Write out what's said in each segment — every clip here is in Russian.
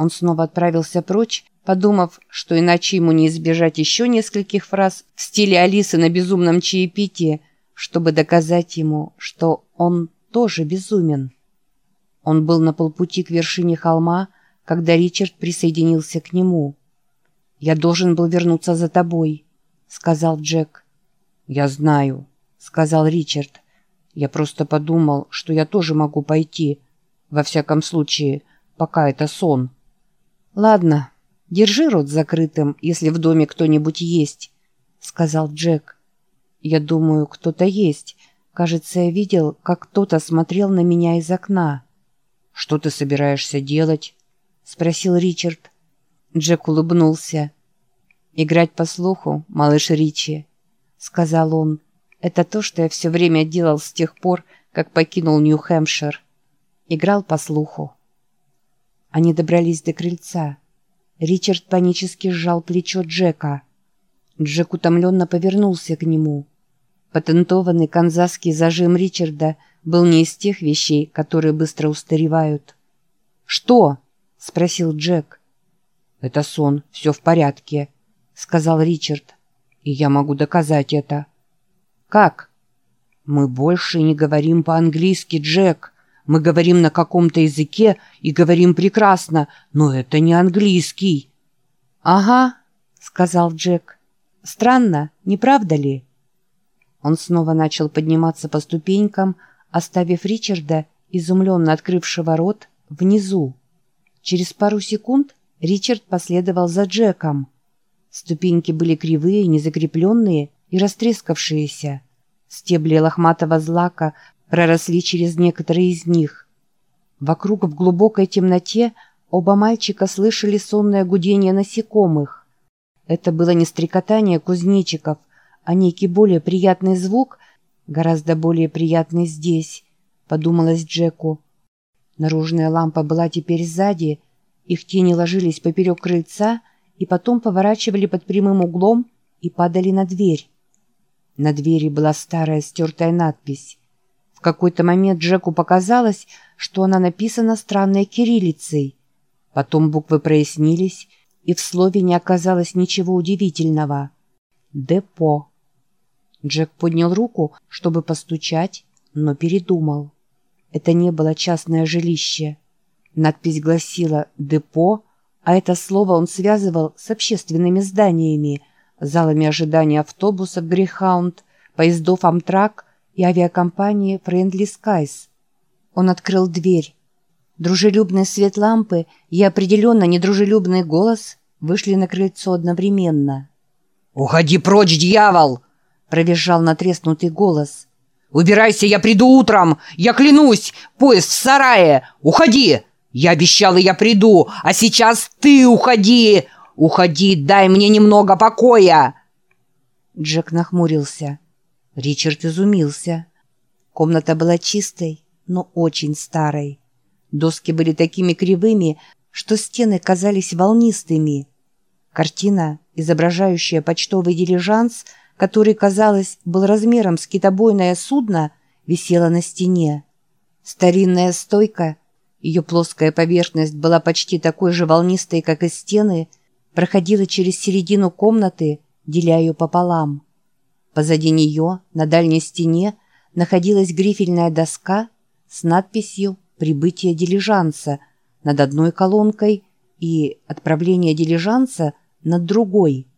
Он снова отправился прочь, подумав, что иначе ему не избежать еще нескольких фраз в стиле Алисы на безумном чаепитии, чтобы доказать ему, что он тоже безумен. Он был на полпути к вершине холма, когда Ричард присоединился к нему. «Я должен был вернуться за тобой», — сказал Джек. «Я знаю», — сказал Ричард. «Я просто подумал, что я тоже могу пойти. Во всяком случае, пока это сон». «Ладно, держи рот закрытым, если в доме кто-нибудь есть», — сказал Джек. «Я думаю, кто-то есть. Кажется, я видел, как кто-то смотрел на меня из окна». «Что ты собираешься делать?» — спросил Ричард. Джек улыбнулся. «Играть по слуху, малыш Ричи», — сказал он. «Это то, что я все время делал с тех пор, как покинул Нью-Хэмпшир. Играл по слуху». Они добрались до крыльца. Ричард панически сжал плечо Джека. Джек утомленно повернулся к нему. Патентованный канзасский зажим Ричарда был не из тех вещей, которые быстро устаревают. «Что?» — спросил Джек. «Это сон, все в порядке», — сказал Ричард. «И я могу доказать это». «Как?» «Мы больше не говорим по-английски, Джек. Мы говорим на каком-то языке и говорим прекрасно, но это не английский». «Ага», — сказал Джек. «Странно, не правда ли?» Он снова начал подниматься по ступенькам, оставив Ричарда, изумленно открывшего рот, внизу. Через пару секунд Ричард последовал за Джеком. Ступеньки были кривые, незакрепленные и растрескавшиеся. Стебли лохматого злака проросли через некоторые из них. Вокруг в глубокой темноте оба мальчика слышали сонное гудение насекомых. Это было не стрекотание кузнечиков, а некий более приятный звук, гораздо более приятный здесь, подумалось Джеку. Наружная лампа была теперь сзади, их тени ложились поперек крыльца и потом поворачивали под прямым углом и падали на дверь. На двери была старая стертая надпись. В какой-то момент Джеку показалось, что она написана странной кириллицей. Потом буквы прояснились, и в слове не оказалось ничего удивительного. «Депо». Джек поднял руку, чтобы постучать, но передумал. Это не было частное жилище. Надпись гласила «Депо», а это слово он связывал с общественными зданиями, залами ожидания автобусов «Грейхаунд», поездов «Амтрак» и авиакомпании «Friendly Skies». Он открыл дверь. Дружелюбный свет лампы и определенно недружелюбный голос вышли на крыльцо одновременно. «Уходи прочь, дьявол!» провизжал натреснутый голос. «Убирайся, я приду утром! Я клянусь! Поезд в сарае! Уходи! Я обещал, и я приду! А сейчас ты уходи! Уходи, дай мне немного покоя!» Джек нахмурился. Ричард изумился. Комната была чистой, но очень старой. Доски были такими кривыми, что стены казались волнистыми. Картина, изображающая почтовый дилижанс – который, казалось, был размером с китобойное судно, висела на стене. Старинная стойка, ее плоская поверхность была почти такой же волнистой, как и стены, проходила через середину комнаты, деля ее пополам. Позади нее, на дальней стене, находилась грифельная доска с надписью «Прибытие дилижанса» над одной колонкой и «Отправление дилижанса» над другой –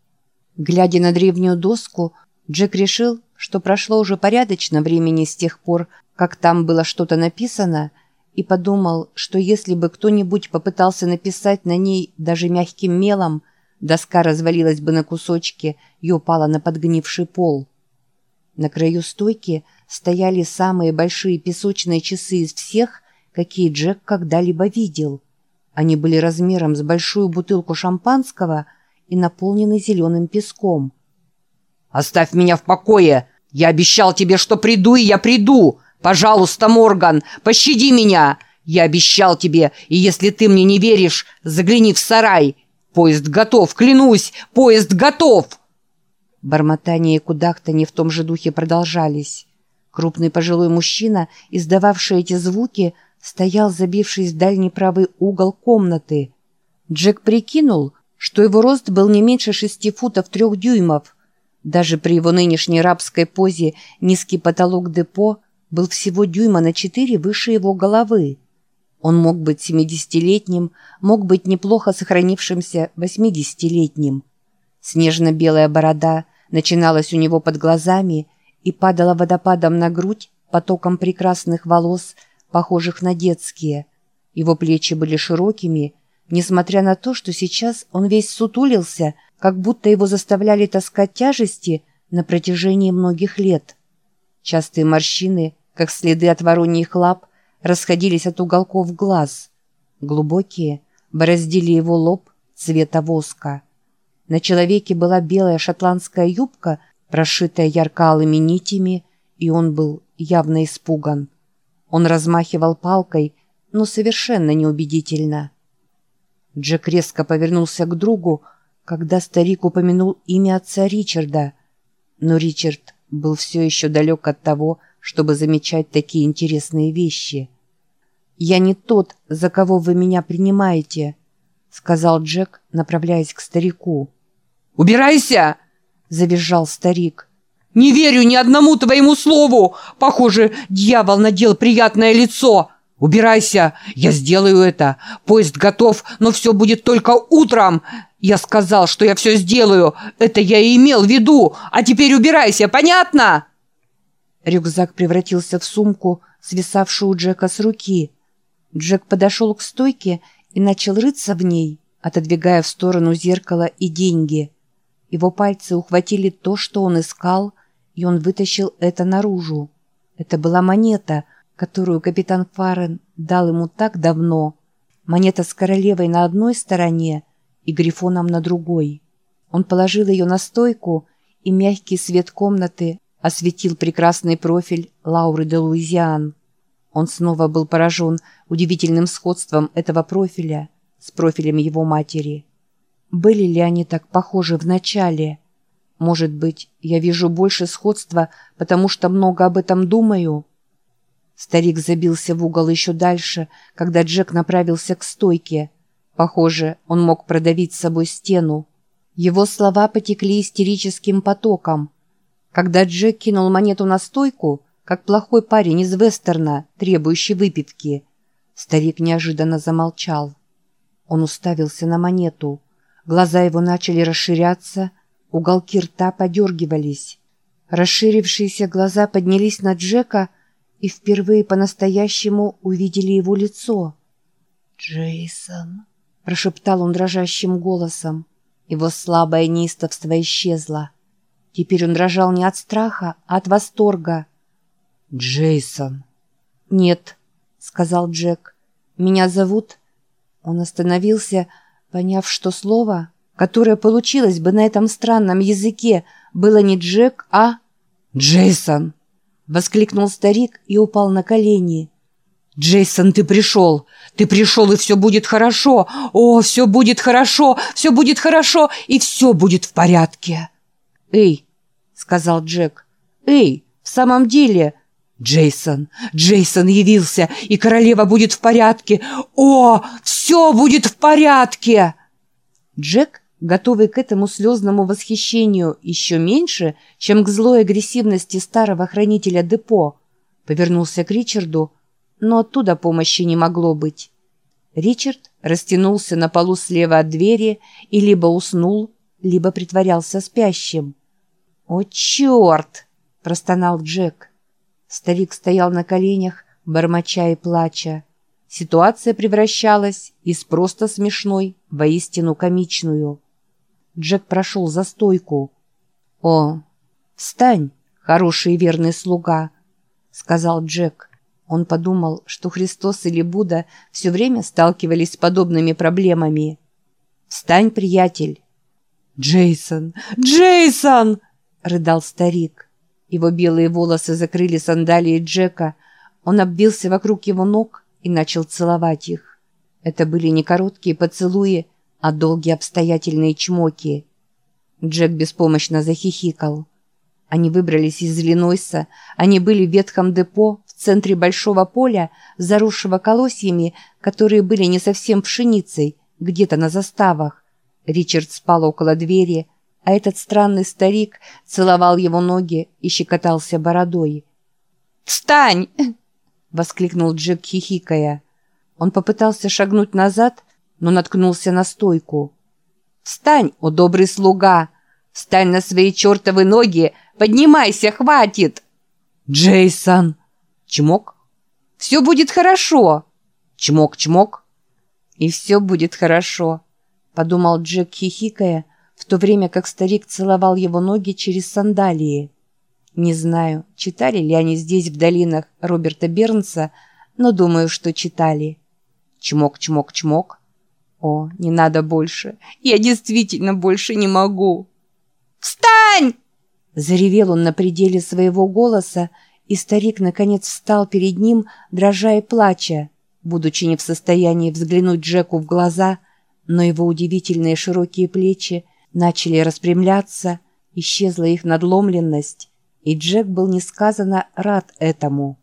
Глядя на древнюю доску, Джек решил, что прошло уже порядочно времени с тех пор, как там было что-то написано, и подумал, что если бы кто-нибудь попытался написать на ней даже мягким мелом, доска развалилась бы на кусочки и упала на подгнивший пол. На краю стойки стояли самые большие песочные часы из всех, какие Джек когда-либо видел. Они были размером с большую бутылку шампанского – и наполненный зеленым песком. «Оставь меня в покое! Я обещал тебе, что приду, и я приду! Пожалуйста, Морган, пощади меня! Я обещал тебе, и если ты мне не веришь, загляни в сарай! Поезд готов, клянусь, поезд готов!» Бормотание и кудахтанье в том же духе продолжались. Крупный пожилой мужчина, издававший эти звуки, стоял, забившись в дальний правый угол комнаты. Джек прикинул, что его рост был не меньше шести футов трех дюймов. Даже при его нынешней рабской позе низкий потолок депо был всего дюйма на четыре выше его головы. Он мог быть семидесятилетним, мог быть неплохо сохранившимся восьмидесятилетним. Снежно-белая борода начиналась у него под глазами и падала водопадом на грудь потоком прекрасных волос, похожих на детские. Его плечи были широкими, несмотря на то, что сейчас он весь сутулился, как будто его заставляли таскать тяжести на протяжении многих лет. Частые морщины, как следы от вороньих лап, расходились от уголков глаз. Глубокие, бороздили его лоб цвета воска. На человеке была белая шотландская юбка, прошитая ярко-алыми нитями, и он был явно испуган. Он размахивал палкой, но совершенно неубедительно. Джек резко повернулся к другу, когда старик упомянул имя отца Ричарда. Но Ричард был все еще далек от того, чтобы замечать такие интересные вещи. «Я не тот, за кого вы меня принимаете», — сказал Джек, направляясь к старику. «Убирайся!» — завизжал старик. «Не верю ни одному твоему слову! Похоже, дьявол надел приятное лицо!» «Убирайся! Я сделаю это! Поезд готов, но все будет только утром! Я сказал, что я все сделаю! Это я и имел в виду! А теперь убирайся, понятно?» Рюкзак превратился в сумку, свисавшую у Джека с руки. Джек подошел к стойке и начал рыться в ней, отодвигая в сторону зеркало и деньги. Его пальцы ухватили то, что он искал, и он вытащил это наружу. Это была монета — которую капитан Фарен дал ему так давно, монета с королевой на одной стороне и грифоном на другой. Он положил ее на стойку, и мягкий свет комнаты осветил прекрасный профиль Лауры де Луизиан. Он снова был поражен удивительным сходством этого профиля с профилем его матери. Были ли они так похожи в начале? Может быть, я вижу больше сходства, потому что много об этом думаю?» Старик забился в угол еще дальше, когда Джек направился к стойке. Похоже, он мог продавить с собой стену. Его слова потекли истерическим потоком. Когда Джек кинул монету на стойку, как плохой парень из вестерна, требующий выпивки, старик неожиданно замолчал. Он уставился на монету. Глаза его начали расширяться, уголки рта подергивались. Расширившиеся глаза поднялись на Джека, и впервые по-настоящему увидели его лицо. «Джейсон», — прошептал он дрожащим голосом. Его слабое неистовство исчезло. Теперь он дрожал не от страха, а от восторга. «Джейсон». «Нет», — сказал Джек. «Меня зовут...» Он остановился, поняв, что слово, которое получилось бы на этом странном языке, было не Джек, а... «Джейсон!» Воскликнул старик и упал на колени. «Джейсон, ты пришел! Ты пришел, и все будет хорошо! О, все будет хорошо! Все будет хорошо, и все будет в порядке!» «Эй!» — сказал Джек. «Эй, в самом деле...» «Джейсон! Джейсон явился, и королева будет в порядке! О, все будет в порядке!» Джек готовый к этому слезному восхищению еще меньше, чем к злой агрессивности старого хранителя депо, повернулся к Ричарду, но оттуда помощи не могло быть. Ричард растянулся на полу слева от двери и либо уснул, либо притворялся спящим. «О, черт!» — простонал Джек. Старик стоял на коленях, бормоча и плача. Ситуация превращалась из просто смешной воистину комичную. Джек прошел за стойку. «О, встань, хороший и верный слуга», — сказал Джек. Он подумал, что Христос или Будда все время сталкивались с подобными проблемами. «Встань, приятель!» «Джейсон! Джейсон!» — рыдал старик. Его белые волосы закрыли сандалии Джека. Он обвился вокруг его ног и начал целовать их. Это были не короткие поцелуи, а долгие обстоятельные чмоки. Джек беспомощно захихикал. Они выбрались из Иллинойса, они были в ветхом депо в центре большого поля, заросшего колосьями, которые были не совсем пшеницей, где-то на заставах. Ричард спал около двери, а этот странный старик целовал его ноги и щекотался бородой. «Встань!» — воскликнул Джек, хихикая. Он попытался шагнуть назад, но наткнулся на стойку. «Встань, о добрый слуга! Встань на свои чертовы ноги! Поднимайся, хватит!» «Джейсон!» Чмок. «Все будет хорошо!» Чмок-чмок. «И все будет хорошо!» — подумал Джек, хихикая, в то время как старик целовал его ноги через сандалии. Не знаю, читали ли они здесь, в долинах, Роберта Бернса, но думаю, что читали. Чмок-чмок-чмок. О, не надо больше. Я действительно больше не могу. «Встань!» Заревел он на пределе своего голоса, и старик наконец встал перед ним, дрожа и плача, будучи не в состоянии взглянуть Джеку в глаза, но его удивительные широкие плечи начали распрямляться, исчезла их надломленность, и Джек был несказанно рад этому.